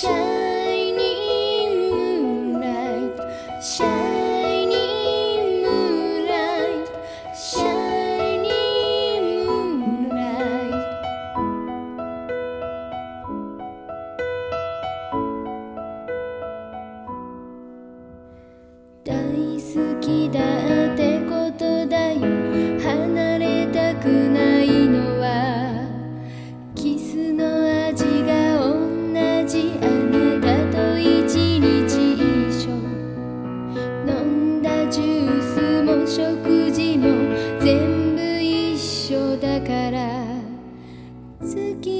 是から月